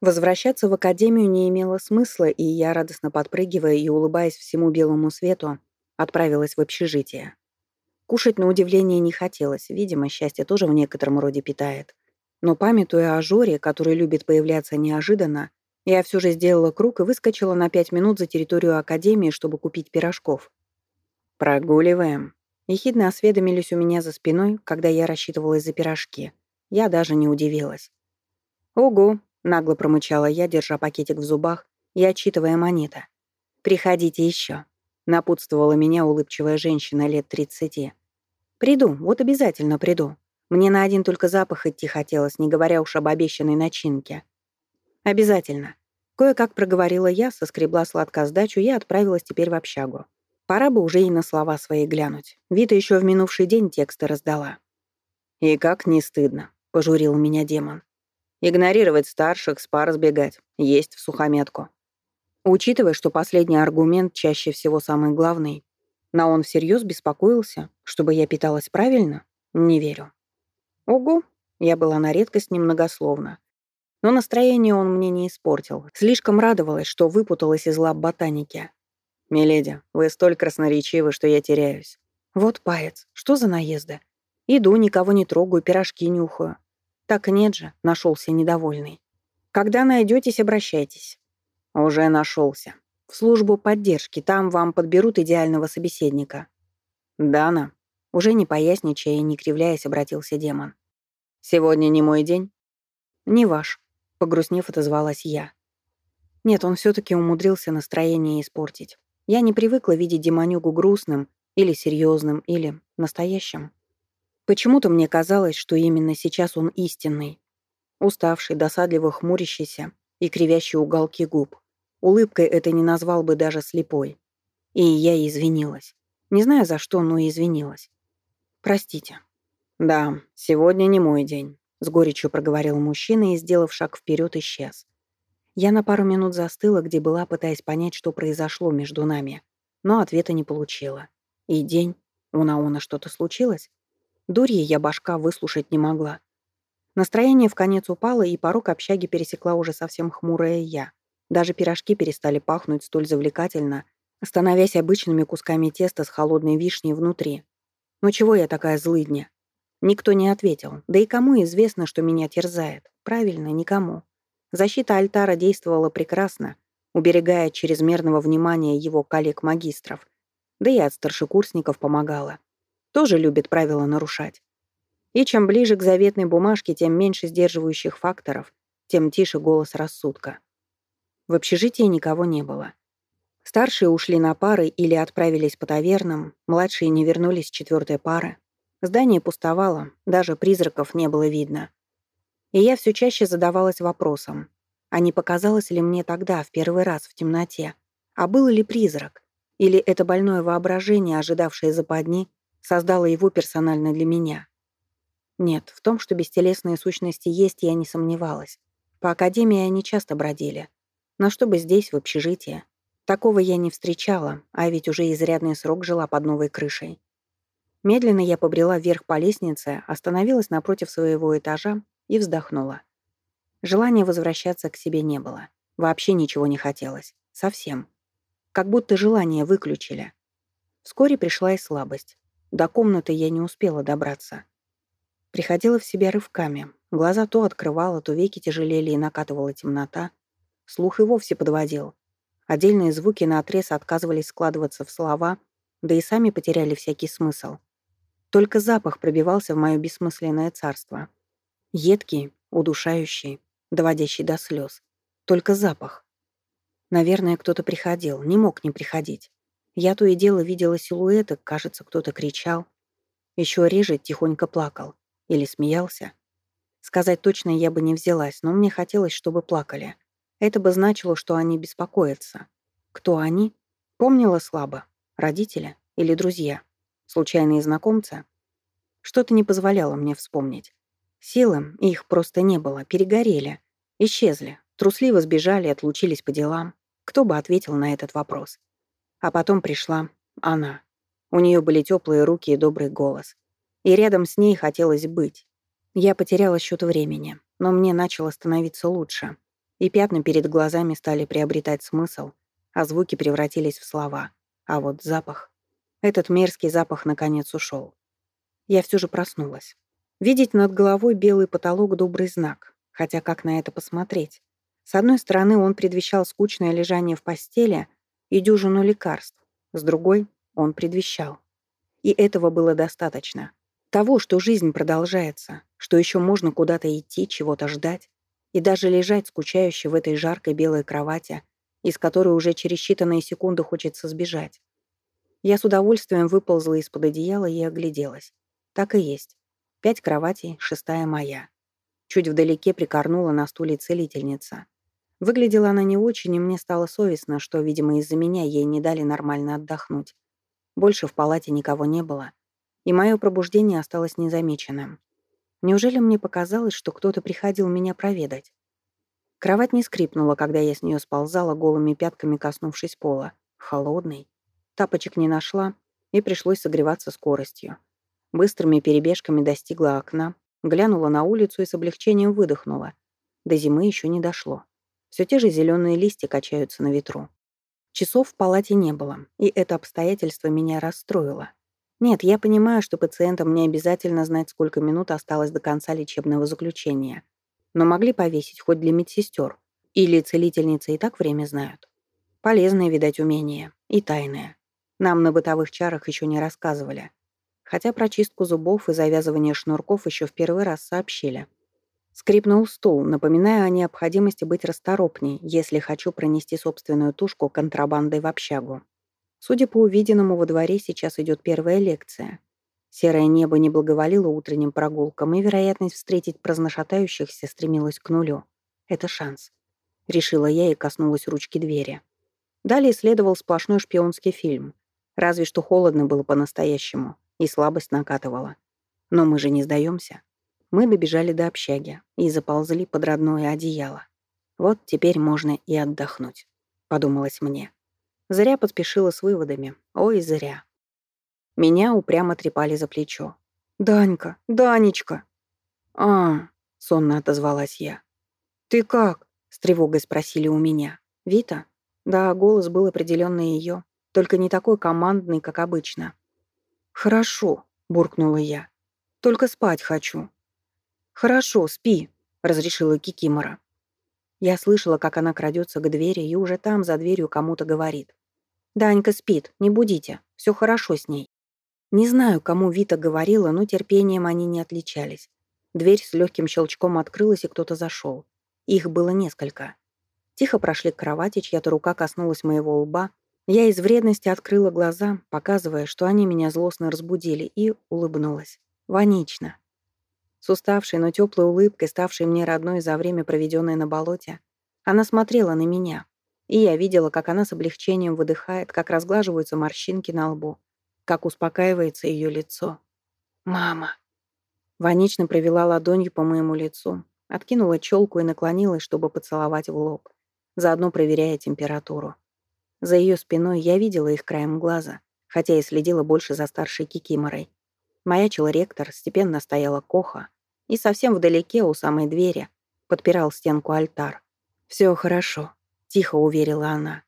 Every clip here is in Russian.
Возвращаться в академию не имело смысла, и я, радостно подпрыгивая и улыбаясь всему белому свету, отправилась в общежитие. Кушать, на удивление, не хотелось, видимо, счастье тоже в некотором роде питает. Но памятуя о Жоре, который любит появляться неожиданно, я все же сделала круг и выскочила на пять минут за территорию академии, чтобы купить пирожков. «Прогуливаем». Ехидно осведомились у меня за спиной, когда я рассчитывалась за пирожки. Я даже не удивилась. «Ого!» — нагло промычала я, держа пакетик в зубах и отчитывая монеты. «Приходите еще», — напутствовала меня улыбчивая женщина лет тридцати. «Приду, вот обязательно приду. Мне на один только запах идти хотелось, не говоря уж об обещанной начинке». «Обязательно». Кое-как проговорила я, соскребла сладко сдачу и отправилась теперь в общагу. Пора бы уже и на слова свои глянуть. Вита еще в минувший день тексты раздала. «И как не стыдно», — пожурил меня демон. «Игнорировать старших, с пар сбегать, есть в сухометку». Учитывая, что последний аргумент чаще всего самый главный, но он всерьез беспокоился, чтобы я питалась правильно, не верю. Ого, я была на редкость немногословна. Но настроение он мне не испортил. Слишком радовалась, что выпуталась из лап ботаники. «Миледи, вы столь красноречивы, что я теряюсь». «Вот паец, что за наезды? Иду, никого не трогаю, пирожки нюхаю». «Так нет же», — нашелся недовольный. «Когда найдетесь, обращайтесь». «Уже нашелся. В службу поддержки, там вам подберут идеального собеседника». «Дана», — уже не поясничая и не кривляясь, обратился демон. «Сегодня не мой день?» «Не ваш», Погрустнев, отозвалась я. Нет, он все-таки умудрился настроение испортить. Я не привыкла видеть демонюгу грустным или серьезным, или настоящим. Почему-то мне казалось, что именно сейчас он истинный. Уставший, досадливо хмурящийся и кривящий уголки губ. Улыбкой это не назвал бы даже слепой. И я извинилась. Не знаю за что, но извинилась. Простите. Да, сегодня не мой день. С горечью проговорил мужчина и, сделав шаг вперед, исчез. Я на пару минут застыла, где была, пытаясь понять, что произошло между нами. Но ответа не получила. И день. У Наона что-то случилось? Дурье я башка выслушать не могла. Настроение в конец упало, и порог общаги пересекла уже совсем хмурая я. Даже пирожки перестали пахнуть столь завлекательно, становясь обычными кусками теста с холодной вишней внутри. Ну чего я такая злыдня? Никто не ответил. Да и кому известно, что меня терзает? Правильно, никому. Защита альтара действовала прекрасно, уберегая от чрезмерного внимания его коллег-магистров. Да и от старшекурсников помогала. Тоже любит правила нарушать. И чем ближе к заветной бумажке, тем меньше сдерживающих факторов, тем тише голос рассудка. В общежитии никого не было. Старшие ушли на пары или отправились по тавернам, младшие не вернулись с четвертой пары. Здание пустовало, даже призраков не было видно. И я все чаще задавалась вопросом, а не показалось ли мне тогда, в первый раз в темноте, а был ли призрак? Или это больное воображение, ожидавшее западни, создало его персонально для меня? Нет, в том, что бестелесные сущности есть, я не сомневалась. По академии они часто бродили. Но чтобы здесь, в общежитии, такого я не встречала, а ведь уже изрядный срок жила под новой крышей. Медленно я побрела вверх по лестнице, остановилась напротив своего этажа и вздохнула. Желания возвращаться к себе не было. Вообще ничего не хотелось. Совсем. Как будто желание выключили. Вскоре пришла и слабость. До комнаты я не успела добраться. Приходила в себя рывками. Глаза то открывала, то веки тяжелели и накатывала темнота. Слух и вовсе подводил. Отдельные звуки наотрез отказывались складываться в слова, да и сами потеряли всякий смысл. Только запах пробивался в мое бессмысленное царство. Едкий, удушающий, доводящий до слез. Только запах. Наверное, кто-то приходил, не мог не приходить. Я то и дело видела силуэты, кажется, кто-то кричал. Еще реже тихонько плакал. Или смеялся. Сказать точно я бы не взялась, но мне хотелось, чтобы плакали. Это бы значило, что они беспокоятся. Кто они? Помнила слабо. Родители или друзья? Случайные знакомцы? Что-то не позволяло мне вспомнить. Силы, их просто не было, перегорели. Исчезли, трусливо сбежали, отлучились по делам. Кто бы ответил на этот вопрос? А потом пришла она. У нее были теплые руки и добрый голос. И рядом с ней хотелось быть. Я потеряла счет времени, но мне начало становиться лучше. И пятна перед глазами стали приобретать смысл, а звуки превратились в слова. А вот запах... Этот мерзкий запах наконец ушел. Я все же проснулась. Видеть над головой белый потолок — добрый знак. Хотя как на это посмотреть? С одной стороны, он предвещал скучное лежание в постели и дюжину лекарств. С другой, он предвещал. И этого было достаточно. Того, что жизнь продолжается, что еще можно куда-то идти, чего-то ждать, и даже лежать скучающе в этой жаркой белой кровати, из которой уже через считанные секунды хочется сбежать. Я с удовольствием выползла из-под одеяла и огляделась. Так и есть. Пять кроватей, шестая моя. Чуть вдалеке прикорнула на стуле целительница. Выглядела она не очень, и мне стало совестно, что, видимо, из-за меня ей не дали нормально отдохнуть. Больше в палате никого не было, и мое пробуждение осталось незамеченным. Неужели мне показалось, что кто-то приходил меня проведать? Кровать не скрипнула, когда я с нее сползала, голыми пятками коснувшись пола. Холодный. Тапочек не нашла, и пришлось согреваться скоростью. Быстрыми перебежками достигла окна, глянула на улицу и с облегчением выдохнула. До зимы еще не дошло. Все те же зеленые листья качаются на ветру. Часов в палате не было, и это обстоятельство меня расстроило. Нет, я понимаю, что пациентам не обязательно знать, сколько минут осталось до конца лечебного заключения. Но могли повесить хоть для медсестер. Или целительницы и так время знают. Полезное, видать, умение. И тайное. Нам на бытовых чарах еще не рассказывали. Хотя про чистку зубов и завязывание шнурков еще в первый раз сообщили. Скрипнул стул, напоминая о необходимости быть расторопней, если хочу пронести собственную тушку контрабандой в общагу. Судя по увиденному, во дворе сейчас идет первая лекция. Серое небо не благоволило утренним прогулкам, и вероятность встретить праздношатающихся стремилась к нулю. Это шанс. Решила я и коснулась ручки двери. Далее следовал сплошной шпионский фильм. Разве что холодно было по-настоящему, и слабость накатывала. Но мы же не сдаемся. Мы добежали до общаги и заползли под родное одеяло. Вот теперь можно и отдохнуть, подумалось мне. Зря поспешила с выводами. Ой, зря. Меня упрямо трепали за плечо. «Данька! Данечка!» «А!» — сонно отозвалась я. «Ты как?» — с тревогой спросили у меня. «Вита?» Да, голос был определенно ее, только не такой командный, как обычно. «Хорошо», — буркнула я. «Только спать хочу». «Хорошо, спи», — разрешила Кикимора. Я слышала, как она крадется к двери и уже там, за дверью, кому-то говорит. «Данька спит, не будите, все хорошо с ней». Не знаю, кому Вита говорила, но терпением они не отличались. Дверь с легким щелчком открылась, и кто-то зашел. Их было несколько. Тихо прошли к кровати, чья-то рука коснулась моего лба. Я из вредности открыла глаза, показывая, что они меня злостно разбудили, и улыбнулась. Ванично. С уставшей, но теплой улыбкой, ставшей мне родной за время, проведенное на болоте, она смотрела на меня, и я видела, как она с облегчением выдыхает, как разглаживаются морщинки на лбу, как успокаивается ее лицо. «Мама!» Ванично провела ладонью по моему лицу, откинула челку и наклонилась, чтобы поцеловать в лоб, заодно проверяя температуру. За ее спиной я видела их краем глаза, хотя и следила больше за старшей кикиморой. Маячил ректор, степенно стояла коха, и совсем вдалеке, у самой двери, подпирал стенку альтар. «Все хорошо», — тихо уверила она.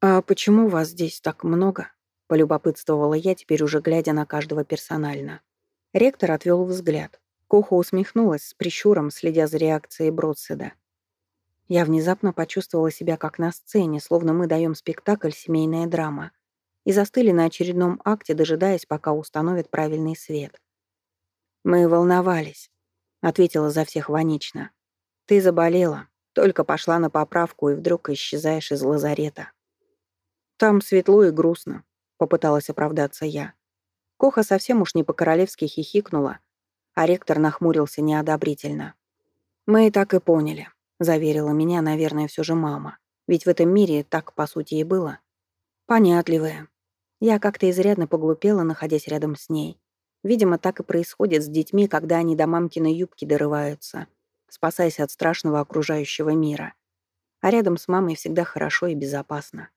«А почему вас здесь так много?» — полюбопытствовала я, теперь уже глядя на каждого персонально. Ректор отвел взгляд. Коха усмехнулась с прищуром, следя за реакцией Бродседа. Я внезапно почувствовала себя как на сцене, словно мы даем спектакль «Семейная драма», и застыли на очередном акте, дожидаясь, пока установят правильный свет. «Мы волновались», — ответила за всех Ванично. «Ты заболела, только пошла на поправку и вдруг исчезаешь из лазарета. Там светло и грустно, попыталась оправдаться я. Коха совсем уж не по-королевски хихикнула, а ректор нахмурился неодобрительно. «Мы и так и поняли», — заверила меня, наверное, все же мама. Ведь в этом мире так, по сути, и было. Понятливая. Я как-то изрядно поглупела, находясь рядом с ней. Видимо, так и происходит с детьми, когда они до мамкиной юбки дорываются — спасаясь от страшного окружающего мира. А рядом с мамой всегда хорошо и безопасно.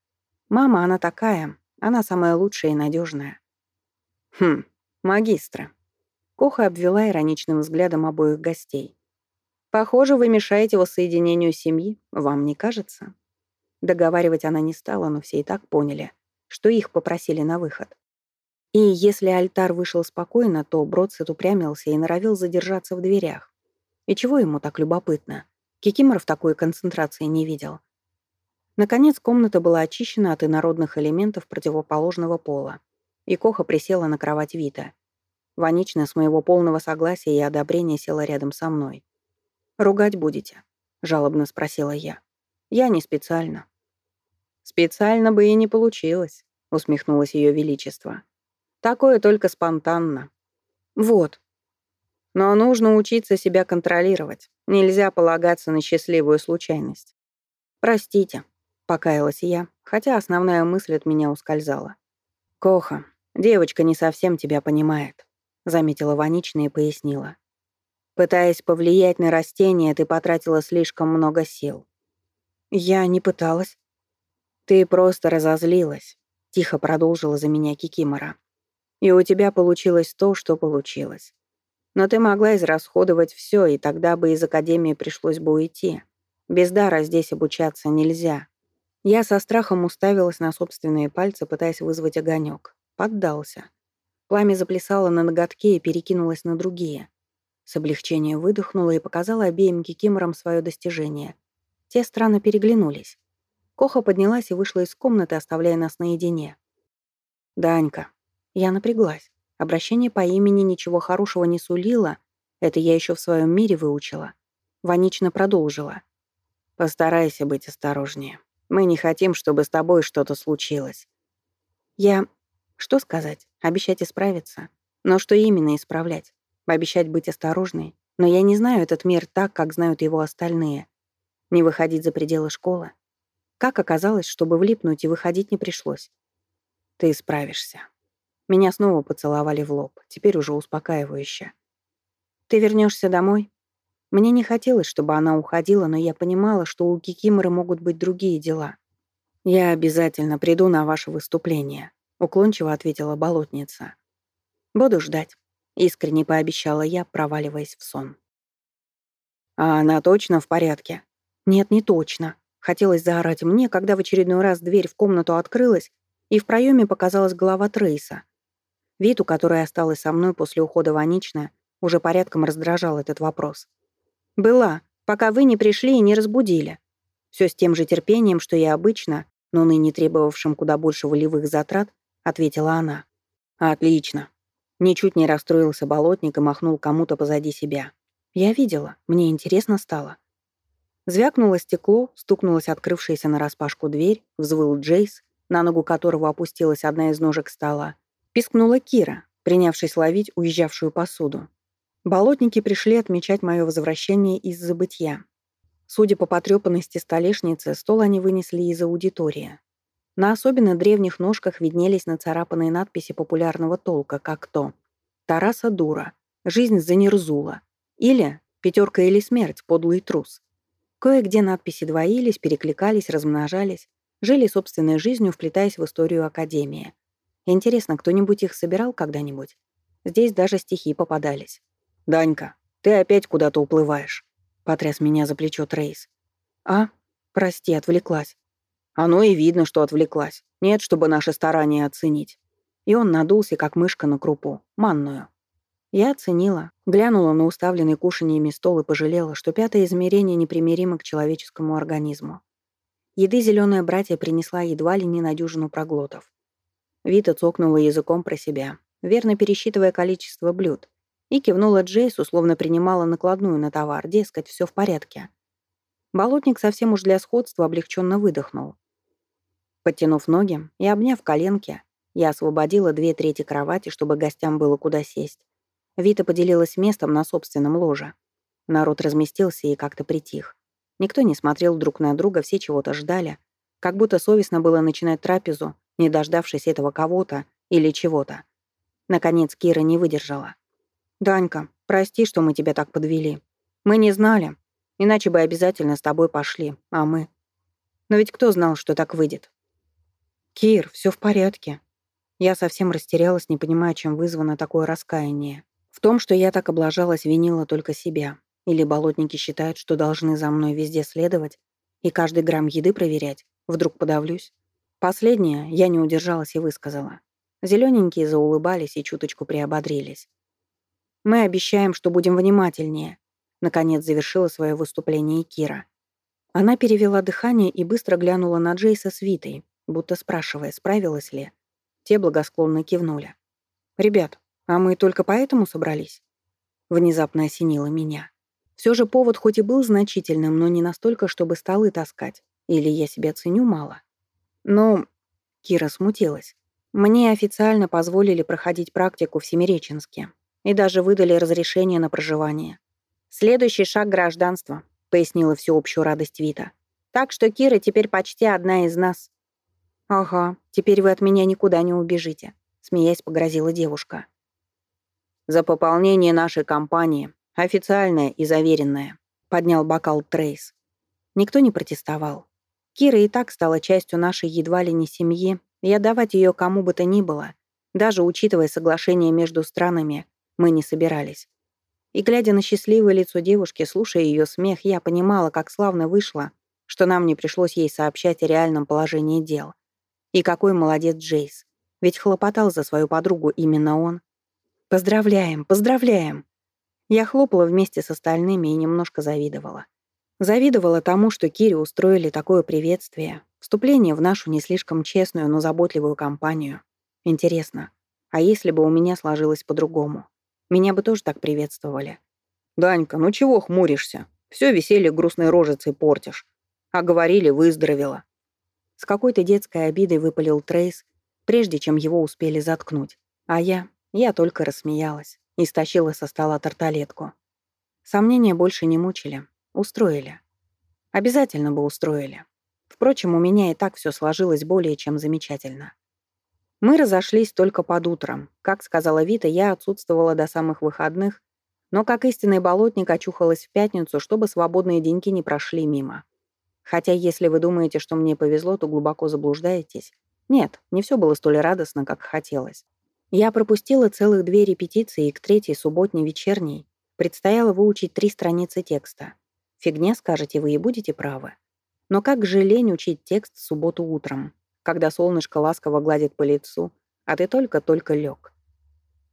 Мама, она такая, она самая лучшая и надежная. Хм, магистра. Коха обвела ироничным взглядом обоих гостей. Похоже, вы мешаете воссоединению семьи, вам не кажется? Договаривать она не стала, но все и так поняли, что их попросили на выход. И если альтар вышел спокойно, то Бродсет упрямился и норовил задержаться в дверях. И чего ему так любопытно? Кикимор в такой концентрации не видел. Наконец комната была очищена от инородных элементов противоположного пола, и Коха присела на кровать Вита. Ванична с моего полного согласия и одобрения села рядом со мной. «Ругать будете?» — жалобно спросила я. «Я не специально». «Специально бы и не получилось», — усмехнулось Ее Величество. «Такое только спонтанно». «Вот». «Но нужно учиться себя контролировать. Нельзя полагаться на счастливую случайность». «Простите», — покаялась я, хотя основная мысль от меня ускользала. «Коха, девочка не совсем тебя понимает», — заметила Ванична и пояснила. Пытаясь повлиять на растения, ты потратила слишком много сил. Я не пыталась. Ты просто разозлилась, тихо продолжила за меня Кикимора. И у тебя получилось то, что получилось. Но ты могла израсходовать все, и тогда бы из академии пришлось бы уйти. Без дара здесь обучаться нельзя. Я со страхом уставилась на собственные пальцы, пытаясь вызвать огонек. Поддался. Пламя заплясало на ноготке и перекинулось на другие. С облегчением выдохнула и показала обеим кикиморам свое достижение. Те странно переглянулись. Коха поднялась и вышла из комнаты, оставляя нас наедине. «Данька». Я напряглась. Обращение по имени ничего хорошего не сулило. Это я еще в своем мире выучила. Ванично продолжила. «Постарайся быть осторожнее. Мы не хотим, чтобы с тобой что-то случилось». Я... Что сказать? Обещать исправиться. Но что именно исправлять? Обещать быть осторожной, но я не знаю этот мир так, как знают его остальные. Не выходить за пределы школы. Как оказалось, чтобы влипнуть и выходить не пришлось. Ты справишься. Меня снова поцеловали в лоб, теперь уже успокаивающе. Ты вернешься домой? Мне не хотелось, чтобы она уходила, но я понимала, что у Кикиморы могут быть другие дела. «Я обязательно приду на ваше выступление», — уклончиво ответила болотница. «Буду ждать». Искренне пообещала я, проваливаясь в сон. «А она точно в порядке?» «Нет, не точно». Хотелось заорать мне, когда в очередной раз дверь в комнату открылась, и в проеме показалась голова Трейса. Вид, у которой осталась со мной после ухода Ваничная, уже порядком раздражал этот вопрос. «Была, пока вы не пришли и не разбудили». Все с тем же терпением, что и обычно, но ныне требовавшим куда больше волевых затрат, ответила она. «Отлично. Ничуть не расстроился болотник и махнул кому-то позади себя. Я видела, мне интересно стало. Звякнуло стекло, стукнулась открывшаяся нараспашку дверь, взвыл Джейс, на ногу которого опустилась одна из ножек стола. Пискнула Кира, принявшись ловить уезжавшую посуду. Болотники пришли отмечать мое возвращение из забытья. Судя по потрепанности столешницы, стол они вынесли из аудитории. На особенно древних ножках виднелись нацарапанные надписи популярного толка, как то «Тараса дура», «Жизнь за нерзула» или «Пятерка или смерть, подлый трус». Кое-где надписи двоились, перекликались, размножались, жили собственной жизнью, вплетаясь в историю Академии. Интересно, кто-нибудь их собирал когда-нибудь? Здесь даже стихи попадались. «Данька, ты опять куда-то уплываешь», — потряс меня за плечо Трейс. «А? Прости, отвлеклась. Оно и видно, что отвлеклась. Нет, чтобы наши старания оценить. И он надулся, как мышка на крупу, манную. Я оценила, глянула на уставленный кушаньями стол и пожалела, что пятое измерение непримиримо к человеческому организму. Еды зеленая братья принесла едва ли не на дюжину проглотов. Вита цокнула языком про себя, верно пересчитывая количество блюд, и кивнула Джейсу, словно принимала накладную на товар, дескать, все в порядке. Болотник совсем уж для сходства облегченно выдохнул. Подтянув ноги и обняв коленки, я освободила две трети кровати, чтобы гостям было куда сесть. Вита поделилась местом на собственном ложе. Народ разместился и как-то притих. Никто не смотрел друг на друга, все чего-то ждали. Как будто совестно было начинать трапезу, не дождавшись этого кого-то или чего-то. Наконец Кира не выдержала. «Данька, прости, что мы тебя так подвели. Мы не знали. Иначе бы обязательно с тобой пошли, а мы... Но ведь кто знал, что так выйдет?» «Кир, все в порядке». Я совсем растерялась, не понимая, чем вызвано такое раскаяние. В том, что я так облажалась, винила только себя. Или болотники считают, что должны за мной везде следовать и каждый грамм еды проверять? Вдруг подавлюсь? Последнее я не удержалась и высказала. Зелененькие заулыбались и чуточку приободрились. «Мы обещаем, что будем внимательнее», — наконец завершила свое выступление Кира. Она перевела дыхание и быстро глянула на Джейса с Витой, будто спрашивая, справилась ли. Те благосклонно кивнули. «Ребят, а мы только поэтому собрались?» Внезапно осенило меня. Все же повод хоть и был значительным, но не настолько, чтобы столы таскать. Или я себя ценю мало. Но Кира смутилась. Мне официально позволили проходить практику в Семиреченске. И даже выдали разрешение на проживание. «Следующий шаг — гражданство», — пояснила всеобщую радость Вита. «Так что Кира теперь почти одна из нас». «Ага, теперь вы от меня никуда не убежите», — смеясь погрозила девушка. «За пополнение нашей компании Официальная и заверенная», — поднял бокал Трейс. Никто не протестовал. Кира и так стала частью нашей едва ли не семьи, и отдавать ее кому бы то ни было, даже учитывая соглашение между странами, мы не собирались. И глядя на счастливое лицо девушки, слушая ее смех, я понимала, как славно вышло, что нам не пришлось ей сообщать о реальном положении дел. И какой молодец Джейс. Ведь хлопотал за свою подругу именно он. «Поздравляем, поздравляем!» Я хлопала вместе с остальными и немножко завидовала. Завидовала тому, что Кире устроили такое приветствие, вступление в нашу не слишком честную, но заботливую компанию. Интересно, а если бы у меня сложилось по-другому? Меня бы тоже так приветствовали. «Данька, ну чего хмуришься? Все веселье грустной рожицей портишь. А говорили, выздоровела». С какой-то детской обидой выпалил Трейс, прежде чем его успели заткнуть. А я, я только рассмеялась и стащила со стола тарталетку. Сомнения больше не мучили. Устроили. Обязательно бы устроили. Впрочем, у меня и так все сложилось более чем замечательно. Мы разошлись только под утром. Как сказала Вита, я отсутствовала до самых выходных, но как истинный болотник очухалась в пятницу, чтобы свободные деньки не прошли мимо. Хотя если вы думаете, что мне повезло, то глубоко заблуждаетесь. Нет, не все было столь радостно, как хотелось. Я пропустила целых две репетиции, и к третьей, субботней вечерней, предстояло выучить три страницы текста. Фигня, скажете вы, и будете правы. Но как же лень учить текст в субботу утром, когда солнышко ласково гладит по лицу, а ты только-только лег.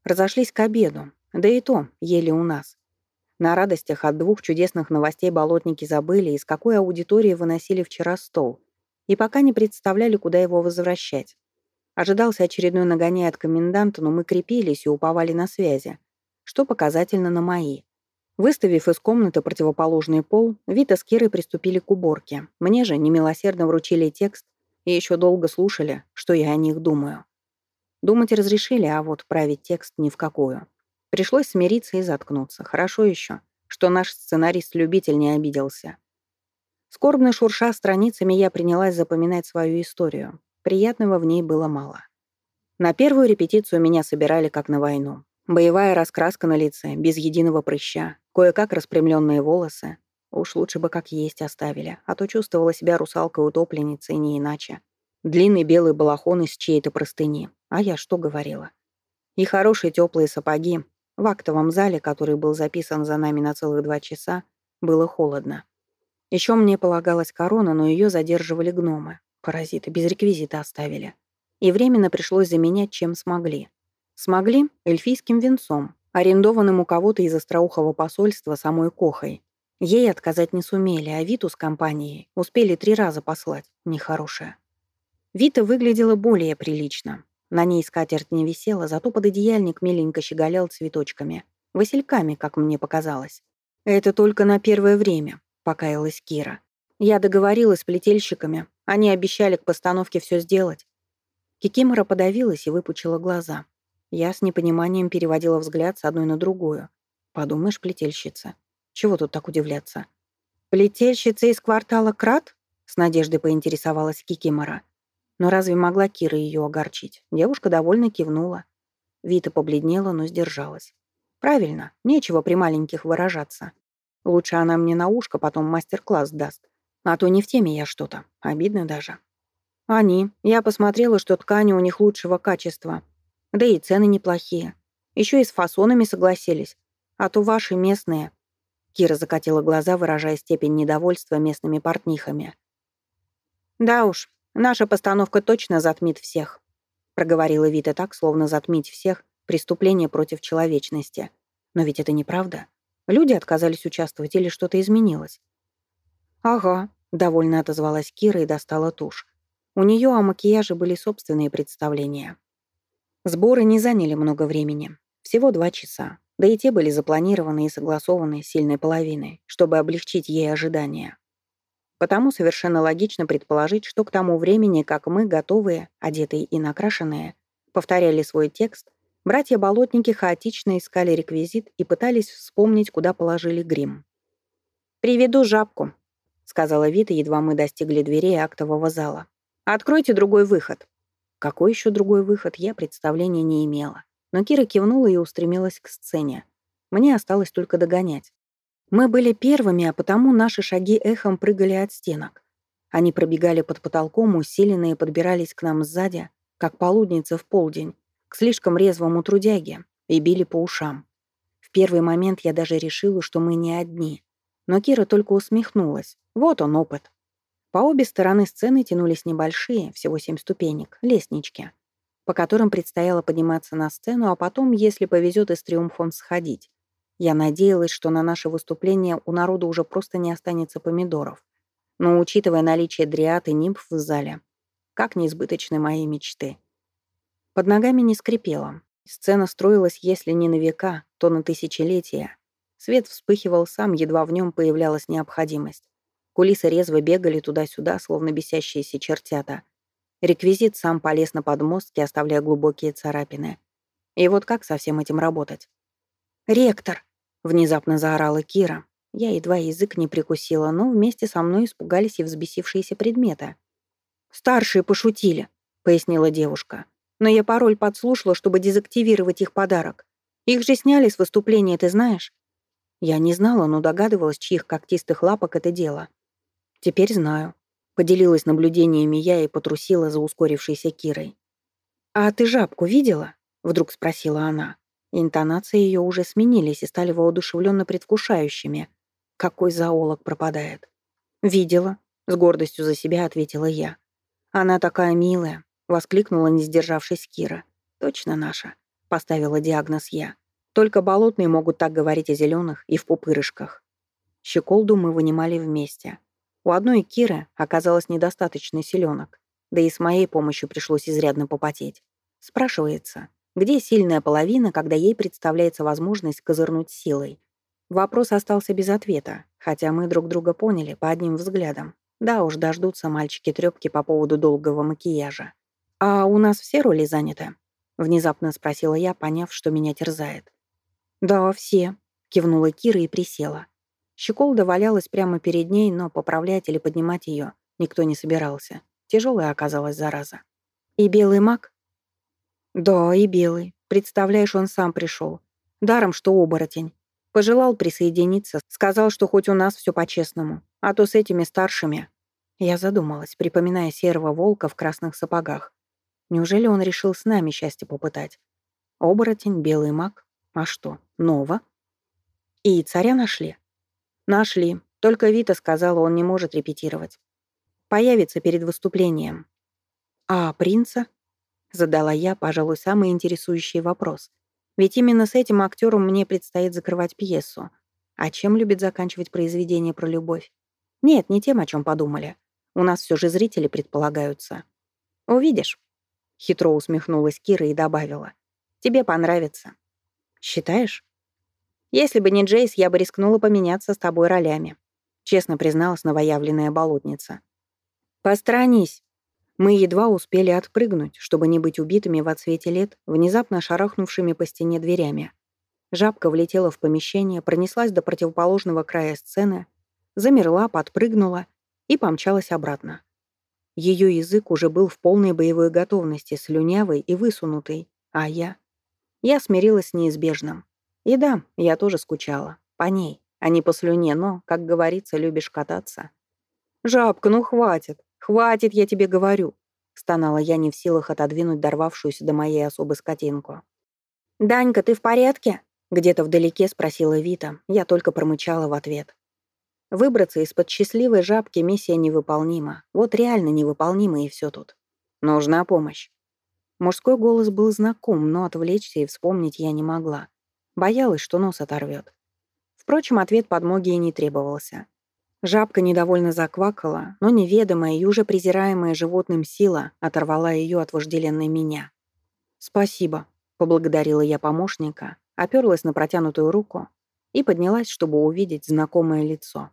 Разошлись к обеду, да и то еле у нас. На радостях от двух чудесных новостей болотники забыли, из какой аудитории выносили вчера стол, и пока не представляли, куда его возвращать. Ожидался очередной нагоняй от коменданта, но мы крепились и уповали на связи, что показательно на мои. Выставив из комнаты противоположный пол, Вита с Кирой приступили к уборке. Мне же немилосердно вручили текст и еще долго слушали, что я о них думаю. Думать разрешили, а вот править текст ни в какую. Пришлось смириться и заткнуться. Хорошо еще, что наш сценарист-любитель не обиделся. Скорбно шурша страницами, я принялась запоминать свою историю. Приятного в ней было мало. На первую репетицию меня собирали как на войну. Боевая раскраска на лице, без единого прыща, кое-как распрямленные волосы. Уж лучше бы как есть оставили, а то чувствовала себя русалкой-утопленницей не иначе. Длинный белый балахон из чьей-то простыни. А я что говорила? И хорошие теплые сапоги. В актовом зале, который был записан за нами на целых два часа, было холодно. Еще мне полагалась корона, но ее задерживали гномы. Паразиты без реквизита оставили. И временно пришлось заменять, чем смогли. Смогли эльфийским венцом, арендованным у кого-то из остроухого посольства самой Кохой. Ей отказать не сумели, а Виту с компанией успели три раза послать. Нехорошая. Вита выглядела более прилично. На ней скатерть не висела, зато пододеяльник миленько щеголял цветочками. Васильками, как мне показалось. «Это только на первое время», — покаялась Кира. «Я договорилась с плетельщиками. Они обещали к постановке все сделать. Кикимора подавилась и выпучила глаза. Я с непониманием переводила взгляд с одной на другую. Подумаешь, плетельщица. Чего тут так удивляться? «Плетельщица из квартала Крат?» С надеждой поинтересовалась Кикимора. Но разве могла Кира ее огорчить? Девушка довольно кивнула. Вита побледнела, но сдержалась. «Правильно, нечего при маленьких выражаться. Лучше она мне на ушко потом мастер-класс даст. А то не в теме я что-то. Обидно даже. Они. Я посмотрела, что ткани у них лучшего качества. Да и цены неплохие. Еще и с фасонами согласились. А то ваши местные. Кира закатила глаза, выражая степень недовольства местными портнихами. «Да уж, наша постановка точно затмит всех», проговорила Вита так, словно затмить всех — преступление против человечности. Но ведь это неправда. Люди отказались участвовать или что-то изменилось. «Ага», — довольно отозвалась Кира и достала тушь. У нее о макияже были собственные представления. Сборы не заняли много времени. Всего два часа. Да и те были запланированы и согласованы сильной половиной, чтобы облегчить ей ожидания. Потому совершенно логично предположить, что к тому времени, как мы, готовые, одетые и накрашенные, повторяли свой текст, братья-болотники хаотично искали реквизит и пытались вспомнить, куда положили грим. «Приведу жабку», — сказала Вита, едва мы достигли дверей актового зала. «Откройте другой выход». Какой еще другой выход, я представления не имела. Но Кира кивнула и устремилась к сцене. Мне осталось только догонять. Мы были первыми, а потому наши шаги эхом прыгали от стенок. Они пробегали под потолком, усиленные подбирались к нам сзади, как полудница в полдень, к слишком резвому трудяге, и били по ушам. В первый момент я даже решила, что мы не одни. Но Кира только усмехнулась. Вот он опыт. По обе стороны сцены тянулись небольшие, всего семь ступенек, лестнички, по которым предстояло подниматься на сцену, а потом, если повезет, и с триумфом сходить. Я надеялась, что на наше выступление у народа уже просто не останется помидоров. Но, учитывая наличие дриад и нимф в зале, как неизбыточны мои мечты. Под ногами не скрипело. Сцена строилась, если не на века, то на тысячелетия. Свет вспыхивал сам, едва в нем появлялась необходимость. Кулисы резво бегали туда-сюда, словно бесящиеся чертята. Реквизит сам полез на подмостки, оставляя глубокие царапины. И вот как со всем этим работать? «Ректор!» — внезапно заорала Кира. Я едва язык не прикусила, но вместе со мной испугались и взбесившиеся предметы. «Старшие пошутили», — пояснила девушка. «Но я пароль подслушала, чтобы дезактивировать их подарок. Их же сняли с выступления, ты знаешь?» Я не знала, но догадывалась, чьих когтистых лапок это дело. Теперь знаю. Поделилась наблюдениями я и потрусила за ускорившейся Кирой. «А ты жабку видела?» — вдруг спросила она. Интонации ее уже сменились и стали воодушевленно предвкушающими. Какой зоолог пропадает. «Видела», — с гордостью за себя ответила я. «Она такая милая», — воскликнула, не сдержавшись Кира. «Точно наша», — поставила диагноз я. «Только болотные могут так говорить о зеленых и в пупырышках». Щеколду мы вынимали вместе. У одной Киры оказалось недостаточно селенок, да и с моей помощью пришлось изрядно попотеть. Спрашивается, где сильная половина, когда ей представляется возможность козырнуть силой? Вопрос остался без ответа, хотя мы друг друга поняли по одним взглядам. Да уж, дождутся мальчики-трёпки по поводу долгого макияжа. «А у нас все роли заняты?» — внезапно спросила я, поняв, что меня терзает. «Да, все», — кивнула Кира и присела. Щеколда валялась прямо перед ней, но поправлять или поднимать ее никто не собирался. Тяжелая оказалась зараза. «И белый маг?» «Да, и белый. Представляешь, он сам пришел. Даром, что оборотень. Пожелал присоединиться, сказал, что хоть у нас все по-честному, а то с этими старшими». Я задумалась, припоминая серого волка в красных сапогах. Неужели он решил с нами счастье попытать? Оборотень, белый маг. А что, Нова? И царя нашли. Нашли. Только Вита сказала, он не может репетировать. Появится перед выступлением. А принца? Задала я, пожалуй, самый интересующий вопрос. Ведь именно с этим актером мне предстоит закрывать пьесу. А чем любит заканчивать произведение про любовь? Нет, не тем, о чем подумали. У нас все же зрители предполагаются. Увидишь. Хитро усмехнулась Кира и добавила. Тебе понравится. Считаешь? Если бы не Джейс, я бы рискнула поменяться с тобой ролями», — честно призналась новоявленная болотница. «Посторонись». Мы едва успели отпрыгнуть, чтобы не быть убитыми в отсвете лет, внезапно шарахнувшими по стене дверями. Жабка влетела в помещение, пронеслась до противоположного края сцены, замерла, подпрыгнула и помчалась обратно. Ее язык уже был в полной боевой готовности, слюнявый и высунутый, а я... Я смирилась с неизбежным. И да, я тоже скучала. По ней, а не по слюне, но, как говорится, любишь кататься. «Жабка, ну хватит! Хватит, я тебе говорю!» Стонала я не в силах отодвинуть дорвавшуюся до моей особы скотинку. «Данька, ты в порядке?» Где-то вдалеке спросила Вита, я только промычала в ответ. Выбраться из-под счастливой жабки миссия невыполнима. Вот реально невыполнима и все тут. Нужна помощь. Мужской голос был знаком, но отвлечься и вспомнить я не могла. Боялась, что нос оторвет. Впрочем, ответ подмоги и не требовался. Жабка недовольно заквакала, но неведомая и уже презираемая животным сила оторвала ее от вожделенной меня. «Спасибо», — поблагодарила я помощника, оперлась на протянутую руку и поднялась, чтобы увидеть знакомое лицо.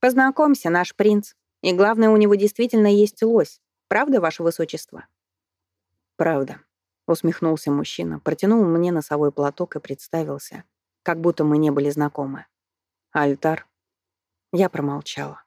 «Познакомься, наш принц. И главное, у него действительно есть лось. Правда, ваше высочество?» «Правда», — усмехнулся мужчина, протянул мне носовой платок и представился, как будто мы не были знакомы. «Альтар». Я промолчала.